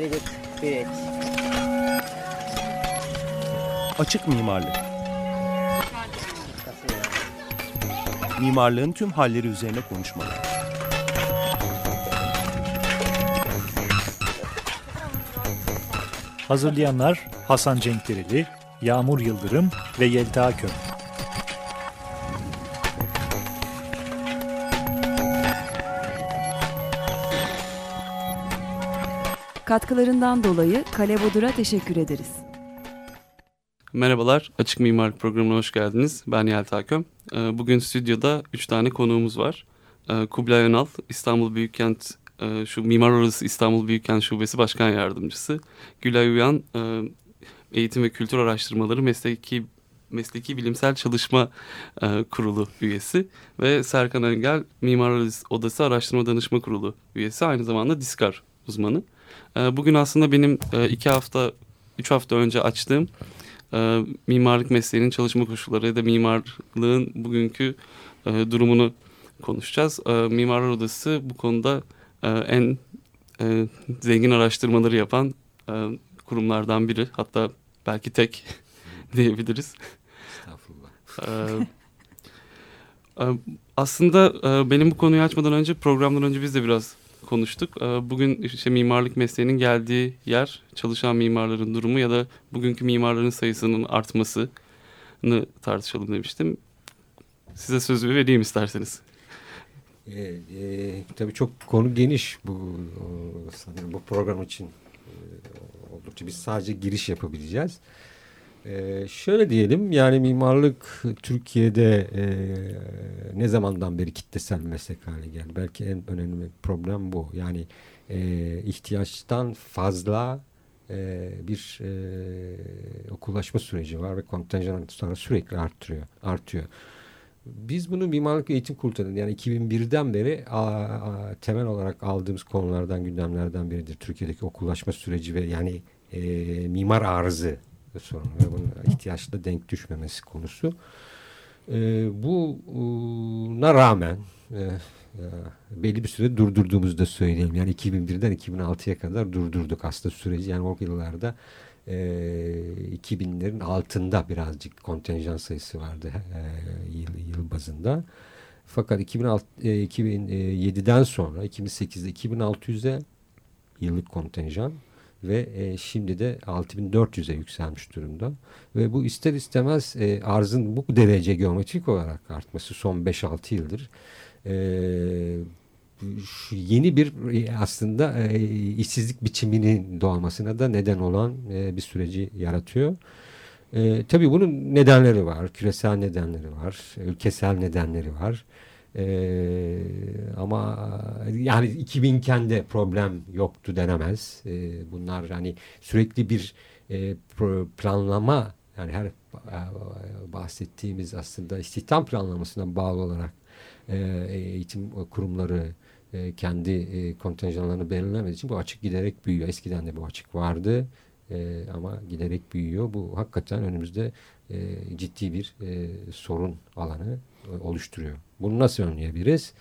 Good. Great. Açık mimarlık. Mimarlığın tüm halleri üzerine konuşmalar. Hazırlayanlar Hasan Cenkdereli, Yağmur Yıldırım ve Yelta Köm. Katkılarından dolayı Kale Bodur'a teşekkür ederiz. Merhabalar, Açık Mimarlık Programı'na hoş geldiniz. Ben Yelta Köm. Ee, Bugün stüdyoda 3 tane konuğumuz var. Ee, Kubilay Önal, İstanbul Büyükkent, e, şu Mimar Odası İstanbul Büyükkent Şubesi Başkan Yardımcısı. Gülay Uyan, e, Eğitim ve Kültür Araştırmaları Mesleki Mesleki Bilimsel Çalışma e, Kurulu üyesi ve Serkan Öngel Mimar Odası Araştırma Danışma Kurulu üyesi aynı zamanda Diskar uzmanı. E, Bugün aslında benim e, iki hafta, üç hafta önce açtığım e, mimarlık mesleğinin çalışma koşulları ya da mimarlığın bugünkü e, durumunu konuşacağız. E, Mimarlar Odası bu konuda e, en e, zengin araştırmaları yapan e, kurumlardan biri. Hatta belki tek diyebiliriz. Estağfurullah. Ee, e, aslında e, benim bu konuyu açmadan önce programdan önce biz de biraz konuştuk. E, Bugün işte mimarlık mesleğinin geldiği yer, çalışan mimarların durumu ya da bugünkü mimarların sayısının artmasını tartışalım demiştim. Size sözü vereyim isterseniz. E, e, tabii çok konu geniş bu sanırım bu program için e, oldukça biz sadece giriş yapabileceğiz. Şöyle diyelim yani mimarlık Türkiye'de e, ne zamandan beri kitlesel meslek haline geldi. Belki en önemli problem bu. Yani e, ihtiyaçtan fazla e, bir e, okullaşma süreci var ve kontenjan sonra sürekli artıyor. artıyor. Biz bunu mimarlık eğitim kurtarının yani 2001'den beri a, a, temel olarak aldığımız konulardan gündemlerden biridir. Türkiye'deki okullaşma süreci ve yani e, mimar arızı sorunu ve bunun ihtiyaçla denk düşmemesi konusu. E, buna rağmen e, e, belli bir süre durdurduğumuzu da söyleyelim. Yani 2001'den 2006'ya kadar durdurduk aslında süreci. Yani o yıllarda e, 2000'lerin altında birazcık kontenjan sayısı vardı e, yıl, yıl bazında. Fakat 2006, e, 2007'den sonra 2008'de 2600'e yıllık kontenjan ve e, şimdi de 6400'e yükselmiş durumda. Ve bu ister istemez e, arzın bu derece geometrik olarak artması son 5-6 yıldır e, şu yeni bir e, aslında e, işsizlik biçiminin doğmasına da neden olan e, bir süreci yaratıyor. E, tabii bunun nedenleri var. Küresel nedenleri var. Ülkesel nedenleri var. E, ama yani 2000'ken de problem yoktu denemez. E, bunlar hani sürekli bir e, planlama yani her e, bahsettiğimiz aslında istihdam planlamasına bağlı olarak e, eğitim kurumları e, kendi e, kontenjanlarını belirlemediği için bu açık giderek büyüyor. Eskiden de bu açık vardı e, ama giderek büyüyor. Bu hakikaten önümüzde e, ciddi bir e, sorun alanı oluşturuyor. Bunu nasıl önleyebiliriz?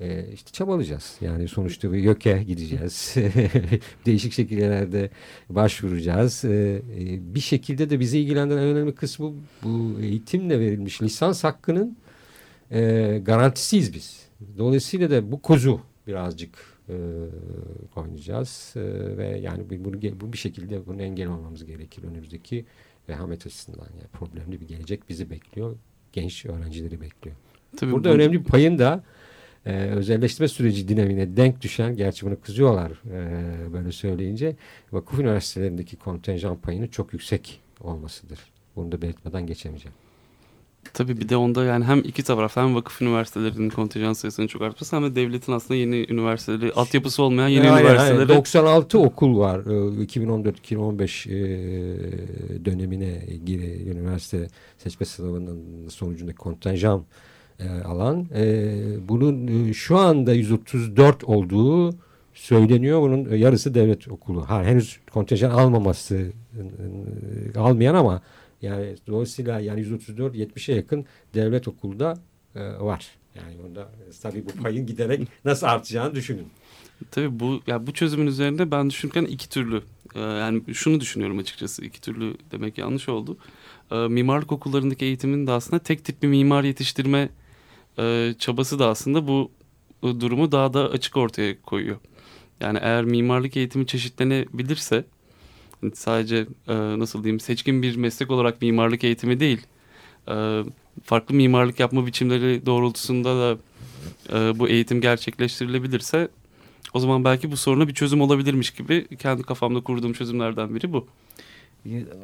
E, işte çabalayacağız. Yani sonuçta bir YÖK'e gideceğiz. Değişik şekillerde başvuracağız. E, e, bir şekilde de bizi ilgilendiren en önemli kısmı bu eğitimle verilmiş lisans hakkının e, garantisiyiz biz. Dolayısıyla da bu kuzu birazcık e, oynayacağız e, ve yani bunu bu bir şekilde bunu engel olmamız gerekir önümüzdeki vehamet açısından yani problemli bir gelecek bizi bekliyor genç öğrencileri bekliyor. Tabii Burada bu... önemli bir payın da e, özelleştirme süreci dinamine denk düşen gerçi bunu kızıyorlar e, böyle söyleyince vakıf üniversitelerindeki kontenjan payının çok yüksek olmasıdır. Bunu da belirtmeden geçemeyeceğim. Tabii bir de onda yani hem iki taraf hem vakıf üniversitelerinin kontenjan sayısının çok artması hem de devletin aslında yeni üniversiteleri, altyapısı olmayan yeni yani, üniversiteleri. Yani 96 okul var. 2014-2015 e, dönemine giri üniversite seçme sınavının sonucundaki kontenjan e, alan. E, bunun şu anda 134 olduğu söyleniyor. Bunun yarısı devlet okulu. Ha, henüz kontenjan almaması almayan ama yani dolayısıyla yani 134 70'e yakın devlet okulda e, var. Yani onda tabii bu payın giderek nasıl artacağını düşünün. Tabii bu ya bu çözümün üzerinde ben düşünürken iki türlü e, yani şunu düşünüyorum açıkçası iki türlü demek yanlış oldu. E, mimarlık okullarındaki eğitimin de aslında tek tip bir mimar yetiştirme e, çabası da aslında bu, durumu daha da açık ortaya koyuyor. Yani eğer mimarlık eğitimi çeşitlenebilirse sadece e, nasıl diyeyim seçkin bir meslek olarak mimarlık eğitimi değil e, farklı mimarlık yapma biçimleri doğrultusunda da e, bu eğitim gerçekleştirilebilirse o zaman belki bu soruna bir çözüm olabilirmiş gibi kendi kafamda kurduğum çözümlerden biri bu.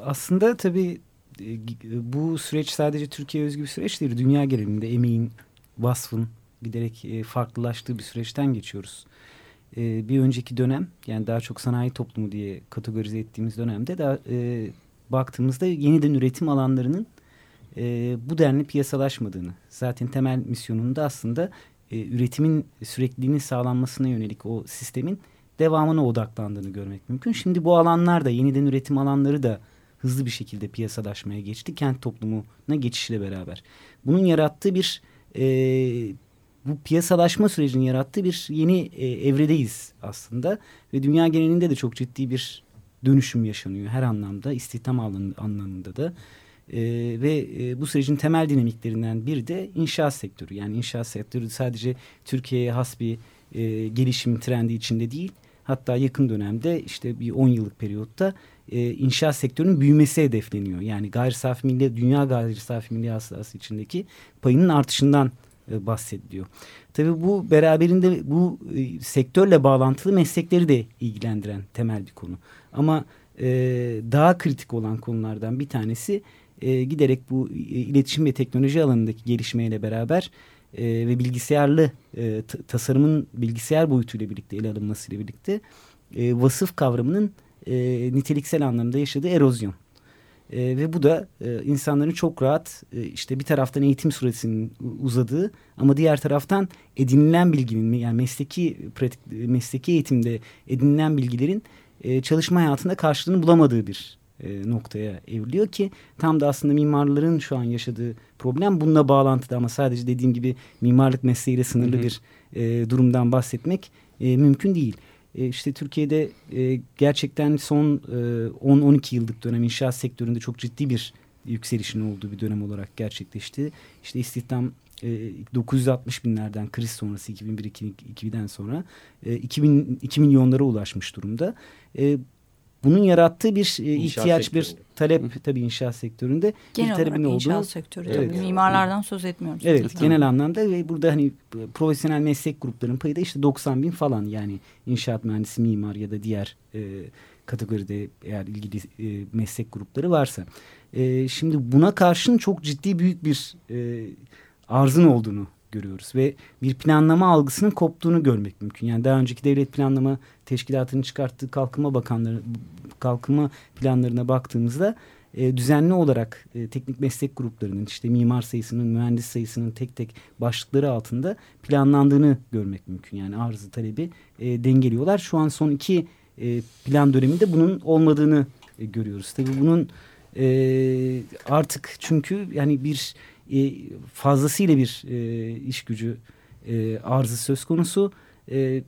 Aslında tabii e, bu süreç sadece Türkiye özgü bir süreç değil. Dünya genelinde emeğin, vasfın giderek e, farklılaştığı bir süreçten geçiyoruz. E, bir önceki dönem yani daha çok sanayi toplumu diye kategorize ettiğimiz dönemde daha, baktığımızda yeniden üretim alanlarının bu denli piyasalaşmadığını zaten temel misyonunda aslında üretimin sürekliliğinin sağlanmasına yönelik o sistemin devamına odaklandığını görmek mümkün. Şimdi bu alanlar da yeniden üretim alanları da hızlı bir şekilde piyasalaşmaya geçti. Kent toplumuna geçişle beraber. Bunun yarattığı bir e, bu piyasalaşma sürecinin yarattığı bir yeni e, evredeyiz aslında. Ve dünya genelinde de çok ciddi bir dönüşüm yaşanıyor her anlamda. istihdam anlamında da. E, ve e, bu sürecin temel dinamiklerinden biri de inşaat sektörü. Yani inşaat sektörü sadece Türkiye'ye has bir e, gelişim trendi içinde değil. Hatta yakın dönemde işte bir 10 yıllık periyotta e, inşaat sektörünün büyümesi hedefleniyor. Yani gayri safi milli, dünya gayri safi milli hasılası içindeki payının artışından e, bahsediliyor. Tabii bu beraberinde bu e, sektörle bağlantılı meslekleri de ilgilendiren temel bir konu. Ama e, daha kritik olan konulardan bir tanesi e, giderek bu e, iletişim ve teknoloji alanındaki gelişmeyle beraber e, ve bilgisayarlı e, tasarımın bilgisayar boyutuyla birlikte ele alınmasıyla birlikte e, vasıf kavramının e, niteliksel anlamda yaşadığı erozyon. E, ve bu da e, insanların çok rahat e, işte bir taraftan eğitim süresinin uzadığı ama diğer taraftan edinilen bilginin yani mesleki pratik mesleki eğitimde edinilen bilgilerin e, çalışma hayatında karşılığını bulamadığı bir e, noktaya evriliyor ki tam da aslında mimarların şu an yaşadığı problem bununla bağlantıda ama sadece dediğim gibi mimarlık mesleğiyle sınırlı hı hı. bir e, durumdan bahsetmek e, mümkün değil. E, işte Türkiye'de e, gerçekten son e, 10-12 yıllık dönem inşaat sektöründe çok ciddi bir yükselişin olduğu bir dönem olarak gerçekleşti. İşte istihdam 960 e, binlerden kriz sonrası 2001-2002'den sonra 2000, 2 milyonlara ulaşmış durumda. E, bunun yarattığı bir e, ihtiyaç, sektöründe. bir talep tabii inşaat sektöründe. Genel bir talebin olarak inşaat sektörü evet. tabii. Mimarlardan söz etmiyoruz. Evet tabii. genel anlamda ve burada hani profesyonel meslek gruplarının payı da işte 90 bin falan yani inşaat mühendisi, mimar ya da diğer e, kategoride eğer ilgili e, meslek grupları varsa. E, şimdi buna karşın çok ciddi büyük bir e, arzın olduğunu görüyoruz ve bir planlama algısının koptuğunu görmek mümkün. Yani daha önceki devlet planlama teşkilatının çıkarttığı kalkınma bakanları kalkınma planlarına baktığımızda e, düzenli olarak e, teknik meslek gruplarının işte mimar sayısının, mühendis sayısının tek tek başlıkları altında planlandığını görmek mümkün. Yani arzı talebi e, dengeliyorlar. Şu an son iki e, plan döneminde bunun olmadığını e, görüyoruz. Tabii bunun e, artık çünkü yani bir e, fazlasıyla bir e, iş gücü e, arzı söz konusu e,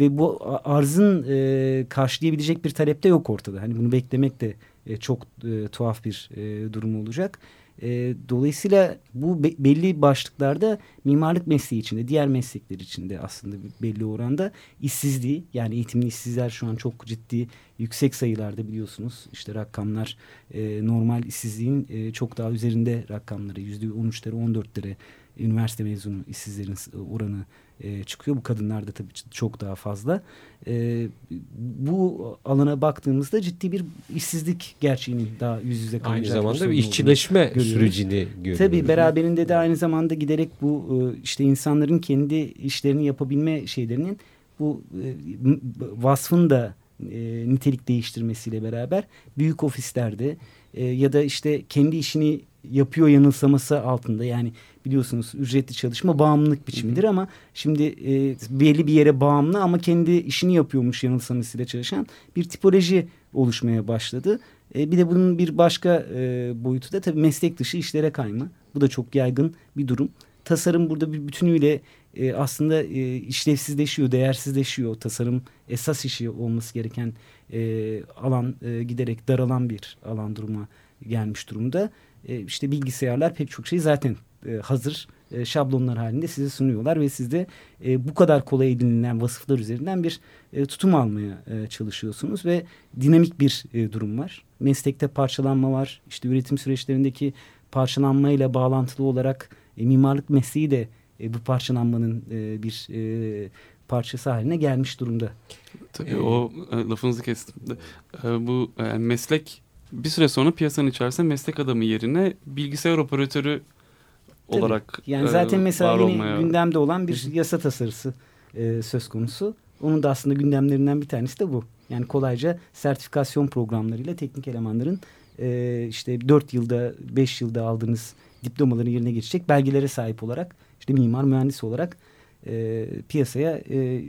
ve bu arzın e, karşılayabilecek bir talep de yok ortada. Hani bunu beklemek de e, çok e, tuhaf bir e, durum olacak. E, dolayısıyla bu be, belli başlıklarda mimarlık mesleği içinde, diğer meslekler içinde aslında belli oranda işsizliği yani eğitimli işsizler şu an çok ciddi yüksek sayılarda biliyorsunuz. İşte rakamlar e, normal işsizliğin e, çok daha üzerinde rakamları yüzde on üçlere on dörtlere üniversite mezunu işsizlerin oranı e, çıkıyor. Bu kadınlarda tabii çok daha fazla. E, bu alana baktığımızda ciddi bir işsizlik gerçeğini daha yüz yüze Aynı zamanda bir işçileşme sürecini görüyoruz. Tabii beraberinde de aynı zamanda giderek bu e, işte insanların kendi işlerini yapabilme şeylerinin bu e, vasfın da e, nitelik değiştirmesiyle beraber büyük ofislerde e, ya da işte kendi işini yapıyor yanılsaması altında yani biliyorsunuz ücretli çalışma bağımlılık biçimidir ama şimdi e, belli bir yere bağımlı ama kendi işini yapıyormuş yanılsamasıyla çalışan bir tipoloji oluşmaya başladı. E, bir de bunun bir başka e, boyutu da tabii meslek dışı işlere kayma. Bu da çok yaygın bir durum. Tasarım burada bir bütünüyle e, aslında e, işlevsizleşiyor, değersizleşiyor. Tasarım esas işi olması gereken e, alan e, giderek daralan bir alan duruma gelmiş durumda. E, işte bilgisayarlar pek çok şey zaten e, hazır e, şablonlar halinde size sunuyorlar ve siz de e, bu kadar kolay edinilen vasıflar üzerinden bir e, tutum almaya e, çalışıyorsunuz ve dinamik bir e, durum var. Meslekte parçalanma var. İşte üretim süreçlerindeki parçalanmayla bağlantılı olarak e, mimarlık mesleği de e, bu parçalanmanın e, bir e, parçası haline gelmiş durumda. Tabii o e, lafınızı kestim. E, bu e, meslek bir süre sonra piyasanın içerisinde meslek adamı yerine bilgisayar operatörü Tabii. olarak Yani e, zaten mesela var yine olmaya- gündemde olan bir yasa tasarısı e, söz konusu. Onun da aslında gündemlerinden bir tanesi de bu. Yani kolayca sertifikasyon programlarıyla teknik elemanların e, işte 4 yılda 5 yılda aldığınız diplomaların yerine geçecek belgelere sahip olarak işte mimar mühendis olarak e, piyasaya e,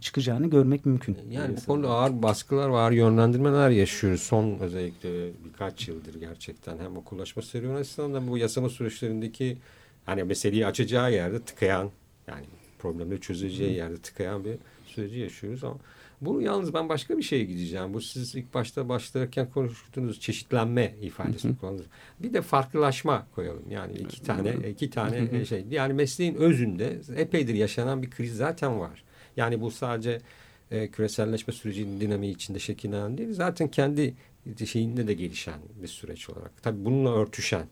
çıkacağını görmek mümkün. Yani bu konuda ağır baskılar ve ağır yönlendirmeler yaşıyoruz. Son özellikle birkaç yıldır gerçekten hem okullaşma serüveni açısından da bu yasama süreçlerindeki hani meseleyi açacağı yerde tıkayan yani problemleri çözeceği yerde tıkayan bir süreci yaşıyoruz ama bu yalnız ben başka bir şeye gideceğim. Bu siz ilk başta başlarken konuştuğunuz çeşitlenme ifadesini kullandınız. Bir de farklılaşma koyalım. Yani iki tane iki tane şey. Yani mesleğin özünde epeydir yaşanan bir kriz zaten var. Yani bu sadece e, küreselleşme sürecinin dinamiği içinde şekillenen değil. Zaten kendi şeyinde de gelişen bir süreç olarak. Tabii bununla örtüşen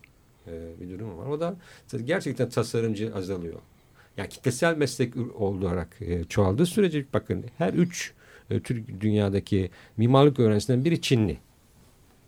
e, bir durum var. O da gerçekten tasarımcı azalıyor. Yani kitlesel meslek olarak e, çoğaldığı sürece bakın her üç e, Türk dünyadaki mimarlık öğrencisinden biri Çinli.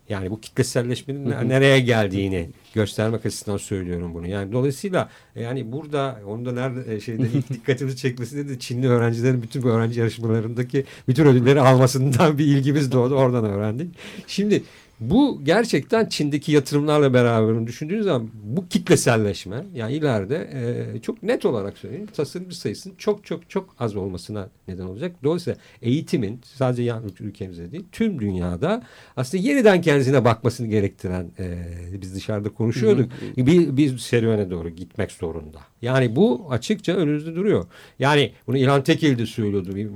Yani bu kitleselleşmenin Hı hı. nereye geldiğini göstermek açısından söylüyorum bunu. Yani dolayısıyla yani burada onu da nerede e, şeyde ilk dikkatimizi çekmesi de Çinli öğrencilerin bütün bu öğrenci yarışmalarındaki bütün ödülleri almasından bir ilgimiz doğdu. Oradan öğrendik. Şimdi bu gerçekten Çin'deki yatırımlarla beraber düşündüğünüz zaman bu kitleselleşme yani ileride e, çok net olarak söyleyeyim tasarımcı sayısının çok çok çok az olmasına neden olacak. Dolayısıyla eğitimin sadece yalnız ülkemizde değil tüm dünyada aslında yeniden kendisine bakmasını gerektiren e, biz dışarıda konuşuyorduk. Bir, bir serüvene doğru gitmek zorunda. Yani bu açıkça önümüzde duruyor. Yani bunu İlhan Tekel de söylüyordu bir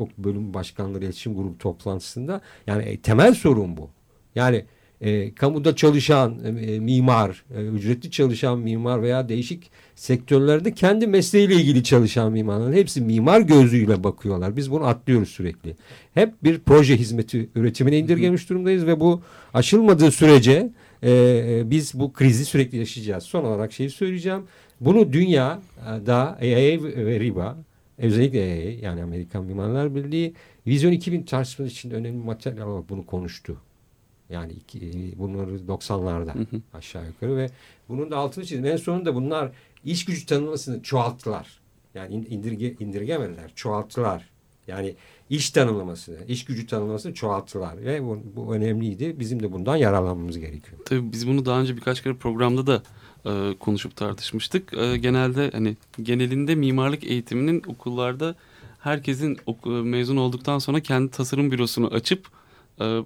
okulu bölüm başkanları iletişim grubu toplantısında. Yani e, temel sorun bu. Yani e, kamuda çalışan e, mimar, e, ücretli çalışan mimar veya değişik sektörlerde kendi mesleğiyle ilgili çalışan mimarların hepsi mimar gözüyle bakıyorlar. Biz bunu atlıyoruz sürekli. Hep bir proje hizmeti üretimine indirgemiş durumdayız ve bu aşılmadığı sürece e, biz bu krizi sürekli yaşayacağız. Son olarak şeyi söyleyeceğim. Bunu dünyada EA ve RIBA özellikle EA yani Amerikan Mimarlar Birliği Vizyon 2000 tartışması için önemli materyal olarak bunu konuştu. Yani iki, bunları 90'larda Hı hı. aşağı yukarı ve bunun da altını çizdim. En sonunda bunlar iş gücü tanımlamasını çoğalttılar. Yani in- indirge, indirgemediler, çoğalttılar. Yani iş tanımlamasını, iş gücü tanımlamasını çoğalttılar ve bu, bu önemliydi. Bizim de bundan yararlanmamız gerekiyor. Tabii biz bunu daha önce birkaç kere programda da e, konuşup tartışmıştık. E, genelde hani genelinde mimarlık eğitiminin okullarda herkesin oku- mezun olduktan sonra kendi tasarım bürosunu açıp e,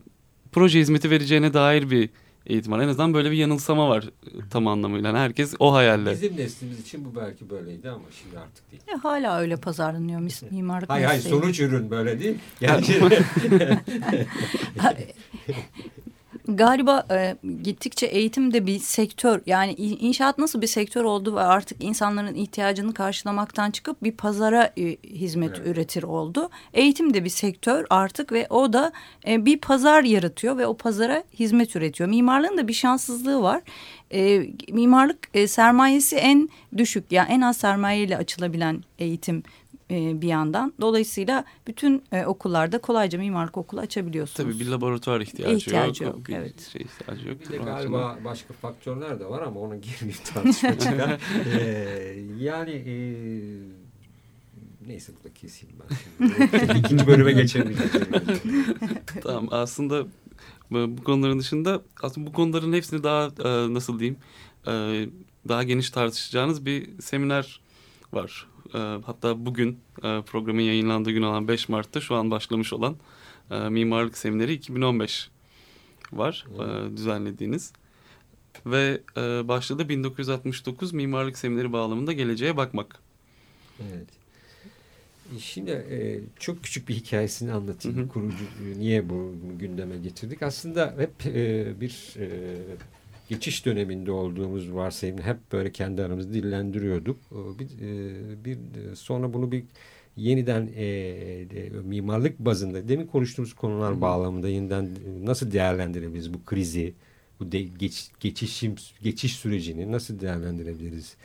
proje hizmeti vereceğine dair bir eğitim var. En azından böyle bir yanılsama var tam anlamıyla. Yani herkes o hayalle. Bizim neslimiz için bu belki böyleydi ama şimdi artık değil. E, hala öyle pazarlanıyor mis- mimarlık Hayır hayır sonuç ürün böyle değil. Yani Galiba e, gittikçe eğitim de bir sektör yani inşaat nasıl bir sektör oldu ve artık insanların ihtiyacını karşılamaktan çıkıp bir pazara e, hizmet Evet. üretir oldu. Eğitim de bir sektör artık ve o da e, bir pazar yaratıyor ve o pazara hizmet üretiyor. Mimarlığın da bir şanssızlığı var. E, mimarlık e, sermayesi en düşük yani en az sermayeyle açılabilen eğitim e, bir yandan. Dolayısıyla bütün e, okullarda kolayca mimarlık okulu açabiliyorsunuz. Tabii bir laboratuvar ihtiyacı, İhtiyacı yok. yok, bir evet. şey ihtiyacı yok. Bir de galiba başka faktörler de var ama ona girmeyeyim tartışma çıkar. Ee, yani e, neyse burada keseyim ben. İkinci bölüme geçemeyeceğim. Tamam aslında bu bu konuların dışında aslında bu konuların hepsini daha e, nasıl diyeyim e, daha geniş tartışacağınız bir seminer var. E, hatta bugün e, programın yayınlandığı gün olan 5 Mart'ta şu an başlamış olan e, mimarlık semineri 2015 var e, düzenlediğiniz. Ve e, başladı 1969 mimarlık semineri bağlamında geleceğe bakmak. Evet. Şimdi e, çok küçük bir hikayesini anlatayım. Hı hı. Kurucu niye bu gündeme getirdik? Aslında hep e, bir e, geçiş döneminde olduğumuz varsayımı hep böyle kendi aramızda dillendiriyorduk. O Bir, e, bir e, sonra bunu bir yeniden e, e, mimarlık bazında demin konuştuğumuz konular bağlamında yeniden e, nasıl değerlendirebiliriz bu krizi, bu de, geç, geçişim geçiş sürecini nasıl değerlendirebiliriz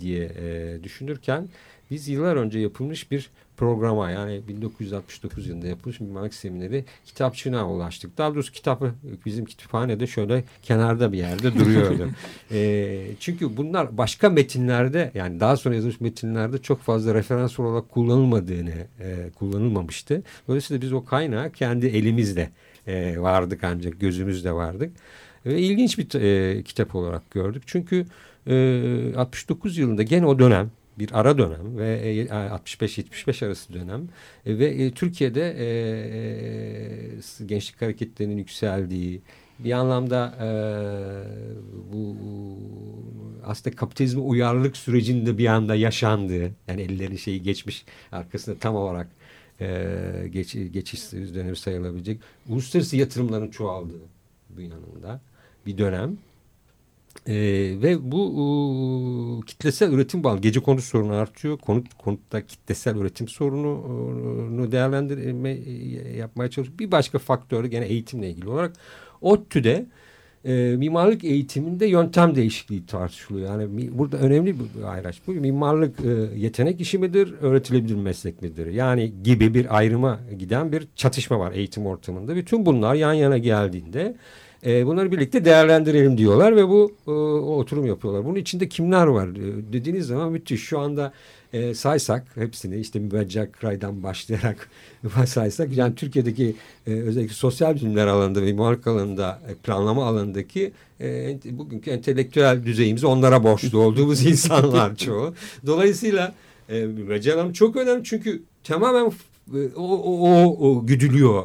diye e, düşünürken biz yıllar önce yapılmış bir programa yani 1969 yılında yapılmış bir mimarlık semineri kitapçığına ulaştık. Daha doğrusu kitabı bizim kütüphanede şöyle kenarda bir yerde duruyordu. e, çünkü bunlar başka metinlerde yani daha sonra yazılmış metinlerde çok fazla referans olarak kullanılmadığını e, kullanılmamıştı. Dolayısıyla biz o kaynağı kendi elimizle e, vardık ancak gözümüzde vardık. Ve ilginç bir e, kitap olarak gördük. Çünkü e, 69 yılında gene o dönem bir ara dönem ve e, 65-75 arası dönem e, ve e, Türkiye'de e, e, gençlik hareketlerinin yükseldiği bir anlamda e, bu aslında kapitalizme uyarlılık sürecinde bir anda yaşandığı yani elleri şeyi geçmiş arkasında tam olarak e, geç, geçiş dönemi sayılabilecek uluslararası yatırımların çoğaldığı bir yanında bir dönem. Ee, ve bu e, kitlesel üretim bağlı. Gece konut sorunu artıyor. Konut konutta kitlesel üretim sorununu değerlendirme yapmaya çalışıyor. Bir başka faktör gene eğitimle ilgili olarak ODTÜ'de e, mimarlık eğitiminde yöntem değişikliği tartışılıyor. Yani mi, burada önemli bir ayraç bu. Mimarlık e, yetenek işi midir, öğretilebilir meslek midir? Yani gibi bir ayrıma giden bir çatışma var eğitim ortamında. Bütün bunlar yan yana geldiğinde e, bunları birlikte değerlendirelim diyorlar ve bu e, oturum yapıyorlar. Bunun içinde kimler var e, dediğiniz zaman müthiş. Şu anda e, saysak hepsini işte mübeccel raydan başlayarak saysak yani Türkiye'deki e, özellikle sosyal bilimler alanında ve mimarlık alanında e, planlama alanındaki e, bugünkü entelektüel düzeyimizi onlara borçlu olduğumuz insanlar çoğu. Dolayısıyla e, mübeccel alan çok önemli çünkü tamamen o, o, o, güdülüyor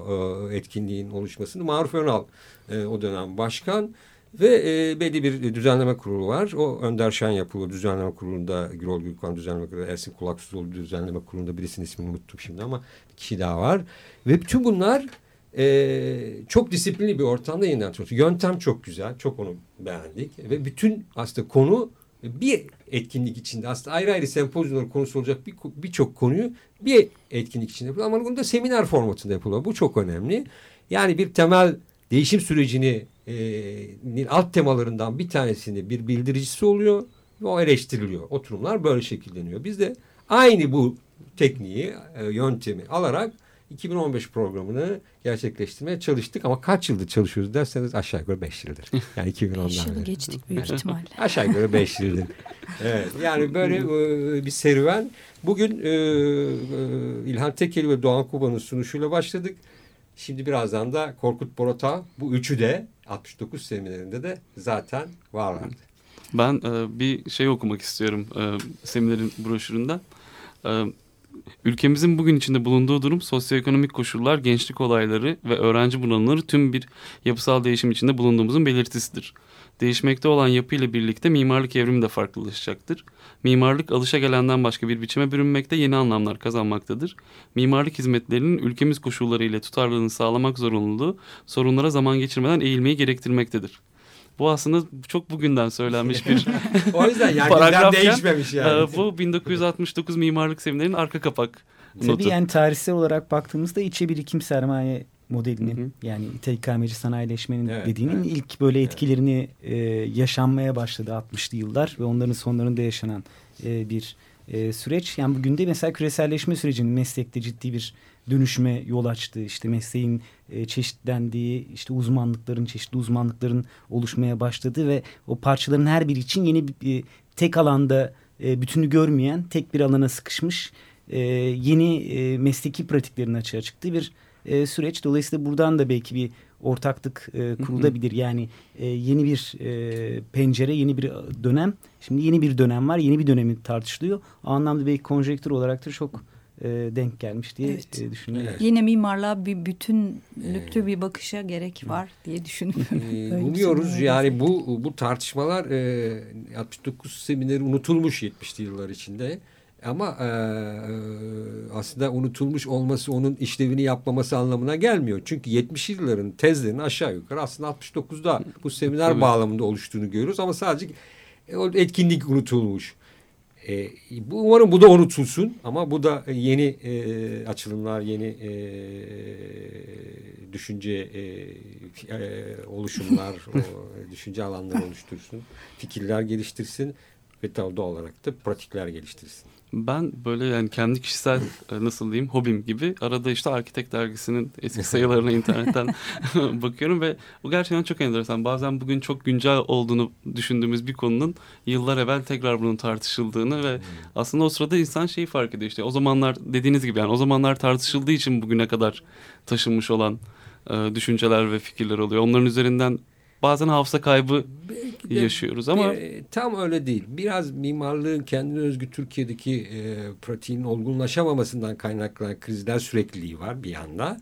e, etkinliğin oluşmasını. Maruf Önal e, o dönem başkan ve e, belli bir düzenleme kurulu var. O Önder Şen yapılı düzenleme kurulunda Gürol Gülkan düzenleme kurulu, Ersin Kulaksuzoğlu düzenleme kurulunda birisinin ismini unuttum şimdi ama bir kişi daha var. Ve bütün bunlar e, çok disiplinli bir ortamda yeniden çalışıyor. Yöntem çok güzel, çok onu beğendik ve bütün aslında konu bir etkinlik içinde aslında ayrı ayrı sempozyumlar konusu olacak birçok bir konuyu bir etkinlik içinde yapılıyor. Ama bunu da seminer formatında yapılıyor. Bu çok önemli. Yani bir temel değişim sürecini e, alt temalarından bir tanesini bir bildiricisi oluyor ve o eleştiriliyor. Oturumlar böyle şekilleniyor. Biz de aynı bu tekniği, e, yöntemi alarak 2015 programını gerçekleştirmeye çalıştık ama kaç yıldır çalışıyoruz derseniz aşağı yukarı 5 yıldır. Yani 2010'dan 5 yılı geçtik büyük ihtimalle. aşağı yukarı 5 yıldır. Evet, yani böyle e, bir serüven. Bugün e, e, İlhan Tekeli ve Doğan Kuba'nın sunuşuyla başladık. Şimdi birazdan da Korkut Borata bu üçü de 69 seminerinde de zaten varlardı. Ben e, bir şey okumak istiyorum e, seminerin broşüründen. E, ülkemizin bugün içinde bulunduğu durum sosyoekonomik koşullar, gençlik olayları ve öğrenci bunalımları tüm bir yapısal değişim içinde bulunduğumuzun belirtisidir. Değişmekte olan yapı ile birlikte mimarlık evrimi de farklılaşacaktır. Mimarlık alışagelenden başka bir biçime bürünmekte yeni anlamlar kazanmaktadır. Mimarlık hizmetlerinin ülkemiz koşulları ile tutarlılığını sağlamak zorunluluğu sorunlara zaman geçirmeden eğilmeyi gerektirmektedir. Bu aslında çok bugünden söylenmiş bir o yüzden yani paragraf değişmemiş yani. E, bu 1969 mimarlık seminerinin arka kapak Tabii notu. yani tarihsel olarak baktığımızda içe birikim sermaye modelinin Hı hı. yani İTKM'ci sanayileşmenin Evet, dediğinin evet. ilk böyle etkilerini e, yaşanmaya başladı 60'lı yıllar ve onların sonlarında yaşanan e, bir e, süreç. Yani bugün de mesela küreselleşme sürecinin meslekte ciddi bir dönüşüme yol açtı. İşte mesleğin e, çeşitlendiği, işte uzmanlıkların, çeşitli uzmanlıkların oluşmaya başladı ve o parçaların her biri için yeni bir e, tek alanda e, bütünü görmeyen, tek bir alana sıkışmış e, yeni e, mesleki pratiklerin açığa çıktığı bir e, süreç. Dolayısıyla buradan da belki bir ortaklık e, kurulabilir. Yani e, yeni bir e, pencere, yeni bir dönem. Şimdi yeni bir dönem var, yeni bir dönemi tartışılıyor. O anlamda belki konjektür olarak da çok e, denk gelmiş diye Evet. e, düşünüyorum. Evet. Yine mimarlığa bir bütünlüklü bir bakışa gerek var diye düşünüyorum. Ee, Öyle bir umuyoruz şey yani bu bu tartışmalar e, 69 semineri unutulmuş 70'li yıllar içinde. Ama e, aslında unutulmuş olması onun işlevini yapmaması anlamına gelmiyor. Çünkü 70 yılların tezlerinin aşağı yukarı aslında 69'da bu seminer Tabii. bağlamında oluştuğunu görüyoruz. Ama sadece o etkinlik unutulmuş. E, bu umarım bu da unutulsun ama bu da yeni e, açılımlar, yeni e, düşünce e, e, oluşumlar, o, düşünce alanları oluştursun, fikirler geliştirsin ve doğal olarak da pratikler geliştirsin. Ben böyle yani kendi kişisel e, nasıl diyeyim hobim gibi arada işte Arkitek dergisinin eski sayılarına internetten bakıyorum ve bu gerçekten çok enteresan. Bazen bugün çok güncel olduğunu düşündüğümüz bir konunun yıllar evvel tekrar bunun tartışıldığını ve aslında o sırada insan şeyi fark ediyor işte o zamanlar dediğiniz gibi yani o zamanlar tartışıldığı için bugüne kadar taşınmış olan e, düşünceler ve fikirler oluyor. Onların üzerinden bazen hafıza kaybı Belki yaşıyoruz ama bir- tam öyle değil. Biraz mimarlığın kendine özgü Türkiye'deki e, pratiğin olgunlaşamamasından kaynaklanan krizler sürekliliği var bir yanda.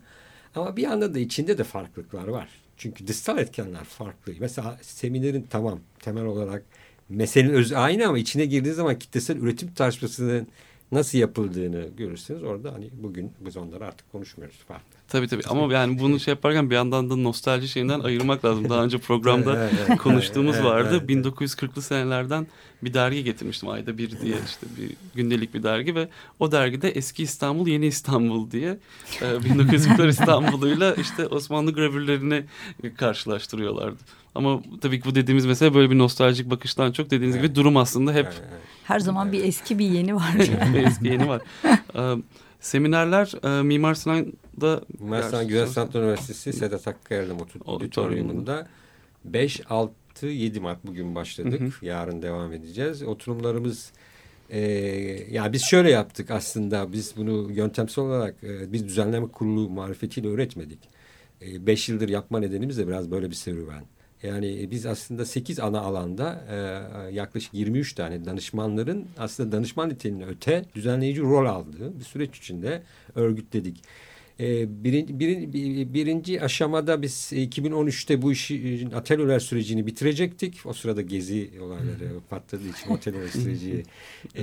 Ama bir yanda da içinde de farklılıklar var. Çünkü dışsal etkenler farklı. Mesela seminerin tamam temel olarak meselenin özü aynı ama içine girdiğiniz zaman kitlesel üretim tartışmasının nasıl yapıldığını görürsünüz. Orada hani bugün biz onları artık konuşmuyoruz farklı. tabii tabii ama yani bunu şey yaparken bir yandan da nostalji şeyinden ayırmak lazım. Daha önce programda konuştuğumuz vardı. evet. 1940'lı senelerden bir dergi getirmiştim ayda bir diye işte bir gündelik bir dergi ve o dergide eski İstanbul yeni İstanbul diye e, 1940'lar İstanbul'uyla işte Osmanlı gravürlerini karşılaştırıyorlardı. Ama tabii ki bu dediğimiz mesela böyle bir nostaljik bakıştan çok dediğiniz gibi durum aslında hep evet. Her zaman bir eski bir yeni var. eski yeni var. E, seminerler e, Mimar Sinan'da Mimar Sinan Güzel Sanatlar Üniversitesi Sedat Otur- Auditorium'unda 5, 6, 7 Mart bugün başladık. Hı Yarın devam edeceğiz. Oturumlarımız e, yani biz şöyle yaptık aslında. Biz bunu yöntemsel olarak e, biz düzenleme kurulu marifetiyle öğretmedik. 5 yıldır yapma nedenimiz de biraz böyle bir serüven. Yani biz aslında 8 ana alanda e, yaklaşık 23 tane danışmanların aslında danışman niteliğine öte düzenleyici rol aldığı bir süreç içinde örgütledik. E, birinci, birin- bir- birinci aşamada biz 2013'te bu işin atölyeler sürecini bitirecektik. O sırada gezi olayları patladığı için atölyeler süreci e,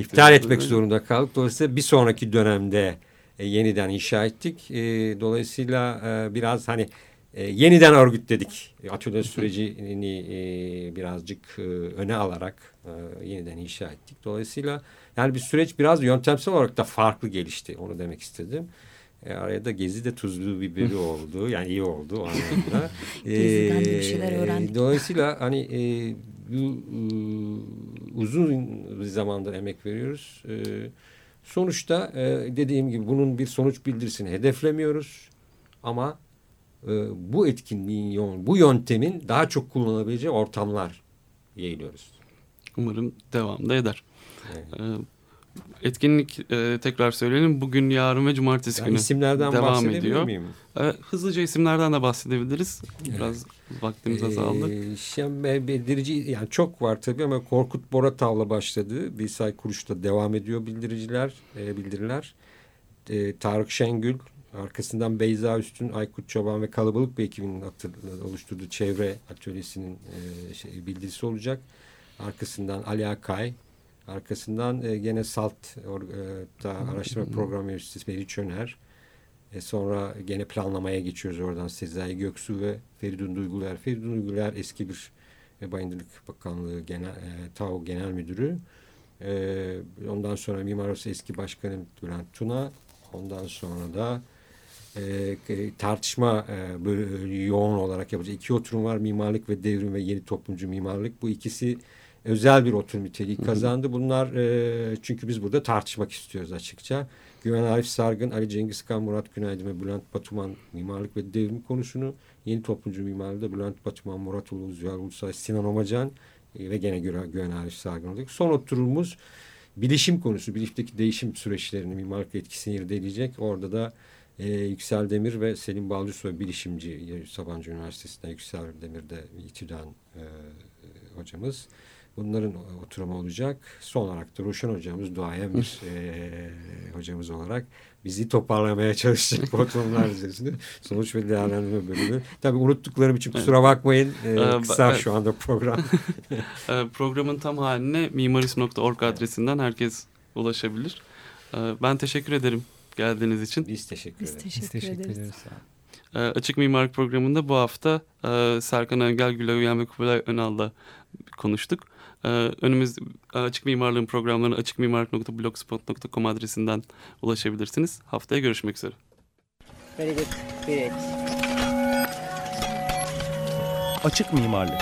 iptal etmek zorunda kaldık. Dolayısıyla bir sonraki dönemde e, yeniden inşa ettik. E, dolayısıyla e, biraz hani e, yeniden örgütledik. Atölye sürecini e, birazcık e, öne alarak e, yeniden inşa ettik. Dolayısıyla yani bir süreç biraz yöntemsel olarak da farklı gelişti. Onu demek istedim. E, araya da Gezi de tuzlu biberi oldu. Yani iyi oldu o anlamda. Gezi'den de bir şeyler öğrendik. Dolayısıyla hani e, bu e, uzun bir zamandır emek veriyoruz. E, sonuçta e, dediğim gibi bunun bir sonuç bildirisini hedeflemiyoruz. Ama e, bu etkinliğin, bu yöntemin daha çok kullanılabileceği ortamlar yeğliyoruz. umarım devam da eder. Evet. E, etkinlik e, tekrar söyleyelim. Bugün, yarın ve cumartesi Yani günü isimlerden devam ediyor. miyim? Evet, hızlıca isimlerden de bahsedebiliriz. Biraz vaktimiz azaldı. Ee, Şembe bildirici yani çok var tabii ama Korkut Boratav'la başladı. Bir say kuruşta devam ediyor bildiriciler, e, bildiriler. E, Tarık Şengül, arkasından Beyza Üstün, Aykut Çoban ve kalabalık bir ekibinin oluşturduğu çevre atölyesinin e, şey, bildirisi olacak. Arkasından Ali Akay, arkasından e, gene SALT e, da araştırma programı yöneticisi Meri Çöner. E sonra gene planlamaya geçiyoruz oradan Sezai Göksu ve Feridun Duyguler. Feridun Duyguler eski bir e, Bayındırlık Bakanlığı Genel, e, TAO Genel Müdürü. E, ondan sonra Mimar Odası eski başkanı Bülent Tuna. Ondan sonra da e, e, tartışma e, böyle yoğun olarak yapacağız. İki oturum var. Mimarlık ve devrim ve yeni toplumcu mimarlık. Bu ikisi özel bir oturum niteliği kazandı. Bunlar e, çünkü biz burada tartışmak istiyoruz açıkça. Güven Arif Sargın, Ali Cengiz Kan, Murat Günaydın ve Bülent Batuman mimarlık ve devrim konusunu yeni toplumcu mimarlıkta Bülent Batuman, Murat Ulu, Zühal Ulusay, Sinan Omacan e, ve gene Güven, Arif Sargın olacak. Son oturumumuz bilişim konusu. Bilişimdeki değişim süreçlerini mimarlık etkisini irdeleyecek. Orada da e, Yüksel Demir ve Selim Balcısoy bilişimci Sabancı Üniversitesi'nden Yüksel Demir'de İTÜ'den e, hocamız. Bunların oturumu olacak. Son olarak da Ruşen hocamız duayen bir e, hocamız olarak bizi toparlamaya çalışacak bu oturumlar üzerinde. Sonuç ve değerlendirme bölümü. Tabii unuttuklarım için kusura bakmayın. E, Ee, kısa şu anda program. E, programın tam haline mimaris.org adresinden herkes ulaşabilir. E, ben teşekkür ederim geldiğiniz için. Biz teşekkür Biz ederiz. teşekkür, Biz teşekkür ederiz. ederiz. E, Açık Mimarlık programında bu hafta e, Serkan Öngel, Gülay Uyan ve Kubilay Önal'la konuştuk. E, önümüz Açık Mimarlığın programlarını açıkmimarlık.blogspot.com adresinden ulaşabilirsiniz. Haftaya görüşmek üzere. Very good. Great. Açık mimarlık.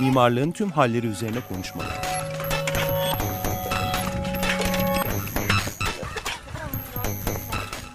Mimarlığın tüm halleri üzerine konuşmalar.